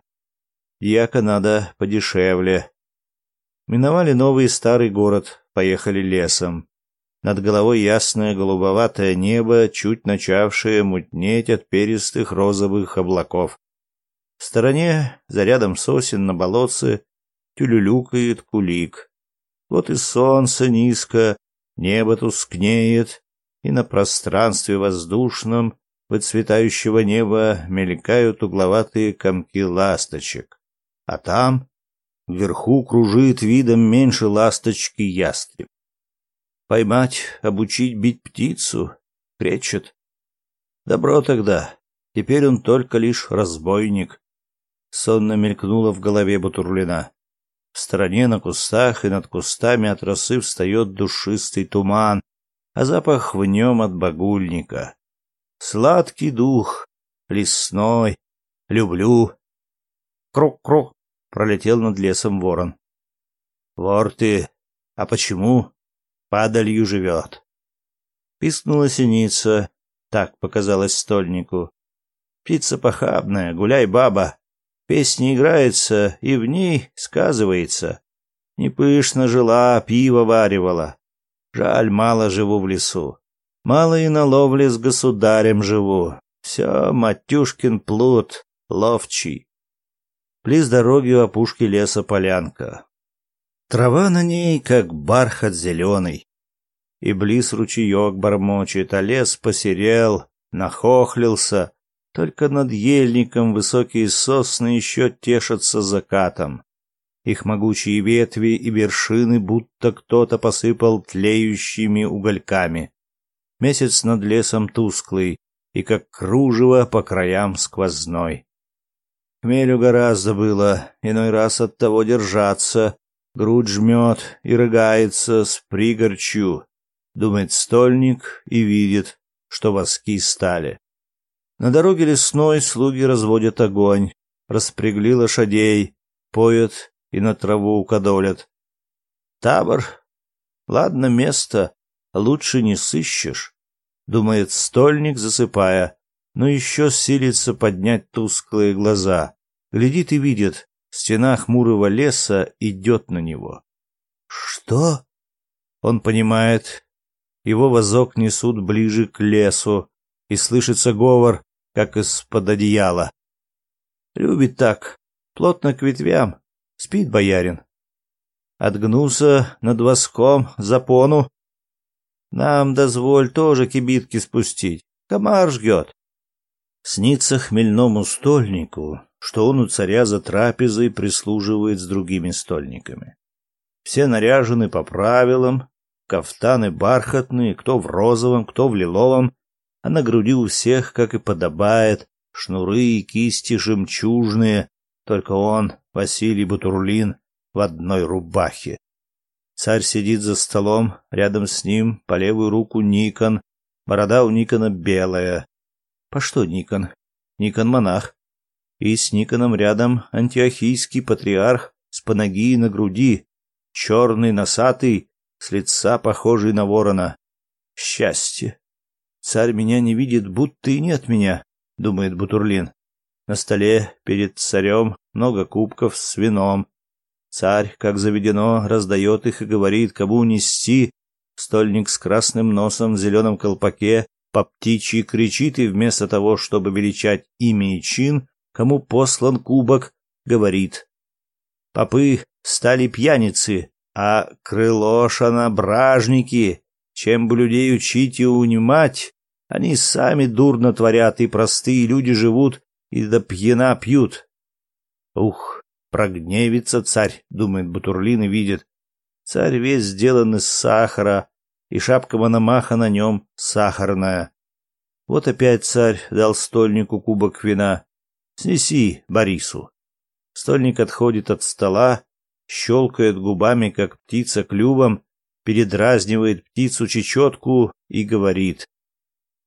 Яко надо подешевле, Миновали новый старый город, поехали лесом. Над головой ясное голубоватое небо, чуть начавшее мутнеть от перистых розовых облаков. В стороне, за рядом сосен на болотце, тюлюлюкает кулик. Вот и солнце низко, небо тускнеет, и на пространстве воздушном выцветающего неба мелькают угловатые комки ласточек. А там Вверху кружит видом меньше ласточки ястреб. Поймать, обучить бить птицу, кречет. Добро тогда. Теперь он только лишь разбойник. Сонно мелькнуло в голове Батурлина. В стороне на кустах и над кустами от росы встает душистый туман, а запах в нем от багульника. Сладкий дух, лесной, люблю. Крук-крук, пролетел над лесом ворон. «Вор ты! А почему? Падалью живет!» Пискнула синица, так показалось стольнику. «Птица похабная, гуляй, баба! Песня играется, и в ней сказывается. Непышно жила, пиво варивала. Жаль, мало живу в лесу. Мало и на ловле с государем живу. Все, матюшкин плут, ловчий близ дороги у опушки леса полянка. Трава на ней, как бархат зеленый. И близ ручеек бормочет, а лес посерел, нахохлился. Только над ельником высокие сосны еще тешатся закатом. Их могучие ветви и вершины будто кто-то посыпал тлеющими угольками. Месяц над лесом тусклый и как кружево по краям сквозной. Хмелю гораздо было, иной раз от того держаться. Грудь жмет и рыгается с пригорчью. Думает стольник и видит, что воски стали. На дороге лесной слуги разводят огонь, распрягли лошадей, поют и на траву укодолят. Табор? Ладно место, лучше не сыщешь, — думает стольник, засыпая но еще силится поднять тусклые глаза. Глядит и видит, стена хмурого леса идет на него. «Что?» Он понимает. Его возок несут ближе к лесу, и слышится говор, как из-под одеяла. Любит так, плотно к ветвям, спит боярин. Отгнулся над воском запону. Нам дозволь тоже кибитки спустить, комар жгет снится хмельному стольнику, что он у царя за трапезой прислуживает с другими стольниками. Все наряжены по правилам, кафтаны бархатные, кто в розовом, кто в лиловом, а на груди у всех, как и подобает, шнуры и кисти жемчужные, только он, Василий Бутурлин, в одной рубахе. Царь сидит за столом, рядом с ним по левую руку Никон, борода у Никона белая, а что Никон? Никон монах. И с Никоном рядом антиохийский патриарх с панагией на груди, черный, носатый, с лица похожий на ворона. Счастье. Царь меня не видит, будто и нет меня, думает Бутурлин. На столе перед царем много кубков с вином. Царь, как заведено, раздает их и говорит, кому нести. Стольник с красным носом в зеленом колпаке по птичьи кричит и вместо того, чтобы величать имя и чин, кому послан кубок, говорит. Попы стали пьяницы, а крылошана — бражники. Чем бы людей учить и унимать, они сами дурно творят, и простые люди живут, и до пьяна пьют. Ух, прогневится царь, думает Батурлин и видит. Царь весь сделан из сахара, и шапка Мономаха на нем сахарная. Вот опять царь дал стольнику кубок вина. Снеси Борису. Стольник отходит от стола, щелкает губами, как птица клювом, передразнивает птицу чечетку и говорит.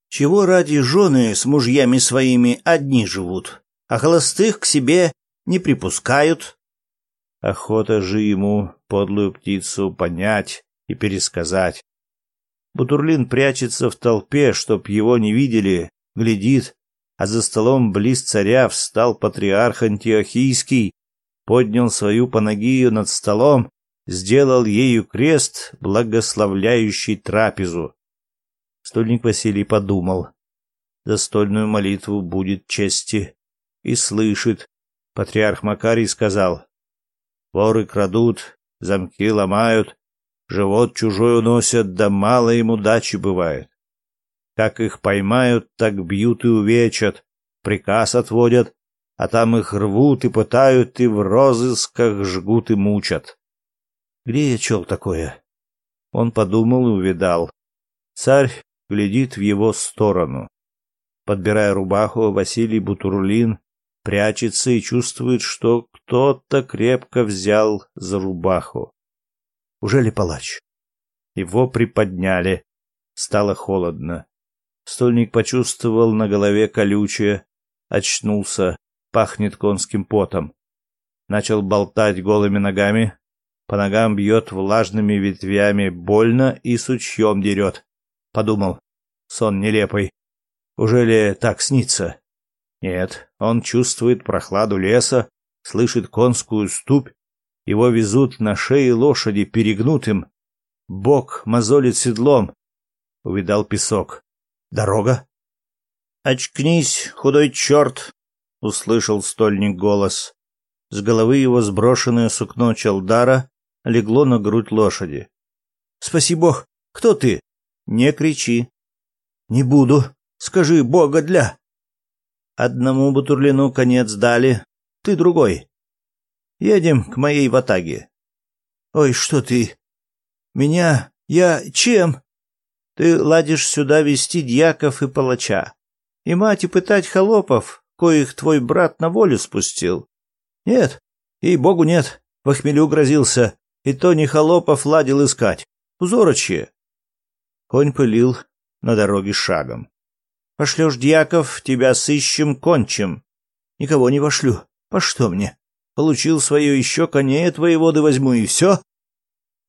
Чего ради жены с мужьями своими одни живут, а холостых к себе не припускают? Охота же ему подлую птицу понять и пересказать. Бутурлин прячется в толпе, чтоб его не видели, глядит, а за столом близ царя встал патриарх Антиохийский, поднял свою панагию над столом, сделал ею крест, благословляющий трапезу. Стольник Василий подумал. Застольную молитву будет чести. И слышит. Патриарх Макарий сказал. Воры крадут, замки ломают, Живот чужой уносят, да мало им удачи бывает. Как их поймают, так бьют и увечат, приказ отводят, а там их рвут и пытают, и в розысках жгут и мучат. Где я чел такое? Он подумал и увидал. Царь глядит в его сторону. Подбирая рубаху, Василий Бутурлин прячется и чувствует, что кто-то крепко взял за рубаху. Уже ли палач? Его приподняли. Стало холодно. Стольник почувствовал на голове колючее, очнулся, пахнет конским потом. Начал болтать голыми ногами, по ногам бьет влажными ветвями, больно и сучьем дерет. Подумал, сон нелепый. Уже ли так снится? Нет, он чувствует прохладу леса, слышит конскую ступь, его везут на шее лошади перегнутым. Бок мозолит седлом. Увидал песок. Дорога? «Очкнись, худой черт!» — услышал стольник голос. С головы его сброшенное сукно Чалдара легло на грудь лошади. «Спаси бог! Кто ты?» «Не кричи!» «Не буду! Скажи, бога для!» «Одному Бутурлину конец дали, ты другой!» Едем к моей ватаге. Ой, что ты? Меня? Я чем? Ты ладишь сюда вести дьяков и палача. И мать и пытать холопов, коих твой брат на волю спустил. Нет, и богу нет. В хмелю грозился. И то не холопов ладил искать. Узорочье. Конь пылил на дороге шагом. Пошлешь дьяков, тебя сыщем, кончим. Никого не пошлю. По что мне? Получил свое еще коней воеводы возьму и все.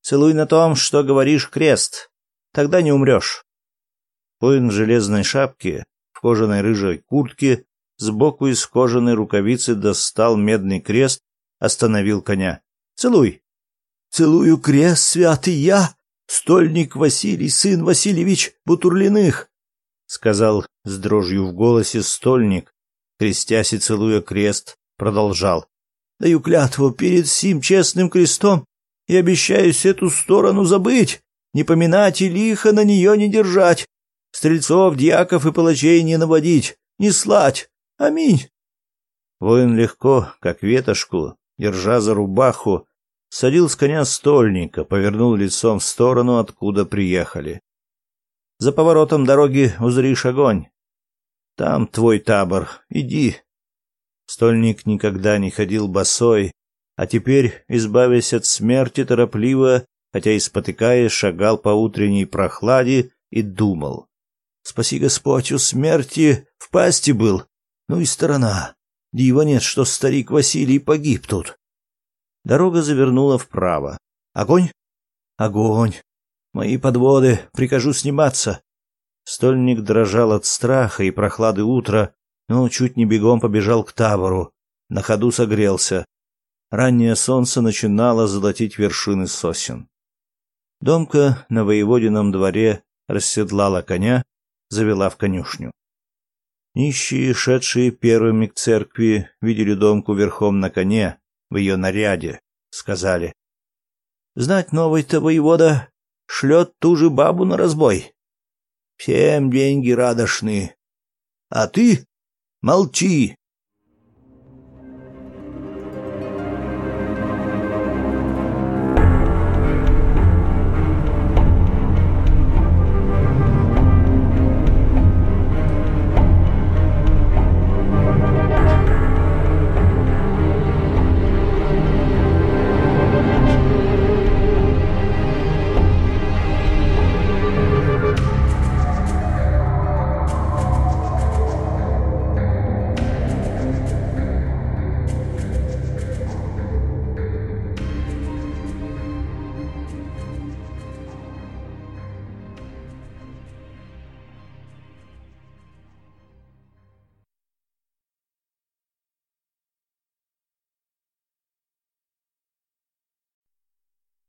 Целуй на том, что говоришь, крест. Тогда не умрешь. Воин в железной шапке, в кожаной рыжей куртке, сбоку из кожаной рукавицы достал медный крест, остановил коня. «Целуй!» «Целую крест, святый я, стольник Василий, сын Васильевич Бутурлиных!» сказал с дрожью в голосе стольник, крестясь и целуя крест, продолжал. Даю клятву перед сим честным крестом и обещаюсь эту сторону забыть, не поминать и лихо на нее не держать, стрельцов, дьяков и палачей не наводить, не слать. Аминь. Воин легко, как ветошку, держа за рубаху, садил с коня стольника, повернул лицом в сторону, откуда приехали. За поворотом дороги узришь огонь. Там твой табор. Иди, Стольник никогда не ходил босой, а теперь, избавясь от смерти торопливо, хотя и спотыкаясь, шагал по утренней прохладе и думал. «Спаси Господь, у смерти в пасти был, ну и сторона. Дива нет, что старик Василий погиб тут». Дорога завернула вправо. «Огонь? Огонь! Мои подводы, прикажу сниматься!» Стольник дрожал от страха и прохлады утра, но чуть не бегом побежал к табору, на ходу согрелся. Раннее солнце начинало золотить вершины сосен. Домка на воеводином дворе расседлала коня, завела в конюшню. Нищие, шедшие первыми к церкви, видели домку верхом на коне, в ее наряде, сказали. «Знать новый-то воевода шлет ту же бабу на разбой. Всем деньги радошны. А ты, «Молчи!»